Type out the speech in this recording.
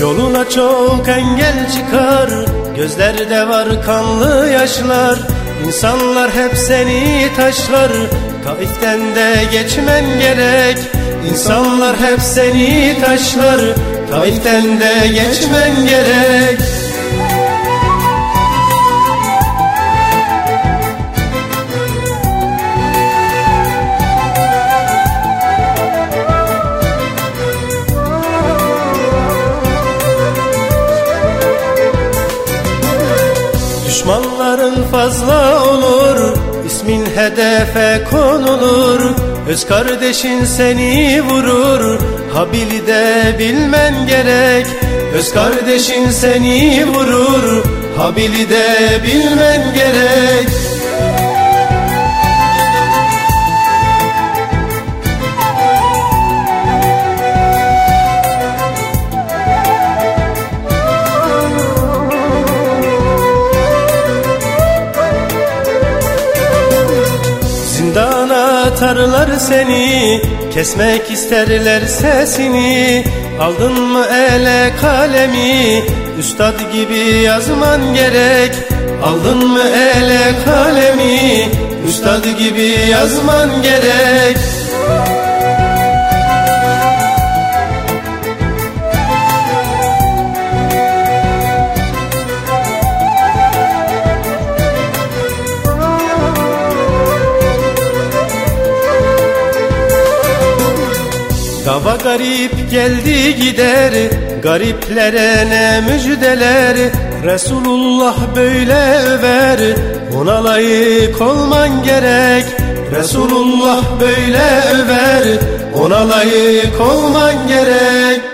çok engel çıkar Gözlerde var kanlı yaşlar. İnsanlar hep seni taşlar Taif'ten de geçmen gerek. İnsanlar hep seni taşlar Taif'ten de geçmen gerek Düşmanların fazla olur ismin hedefe konulur. Öz kardeşin seni vurur Habili de bilmen gerek. Öz kardeşin seni vurur Habili de bilmen Zindana atarlar seni Kesmek isterler sesini. Aldın mı ele kalemi Üstad gibi yazman gerek. Aldın mı ele kalemi Üstad gibi yazman gerek Dava garip geldi gider Gariplere ne müjdeler? Resulullah böyle över Ona layık olman gerek. Resulullah böyle över Ona layık olman gerek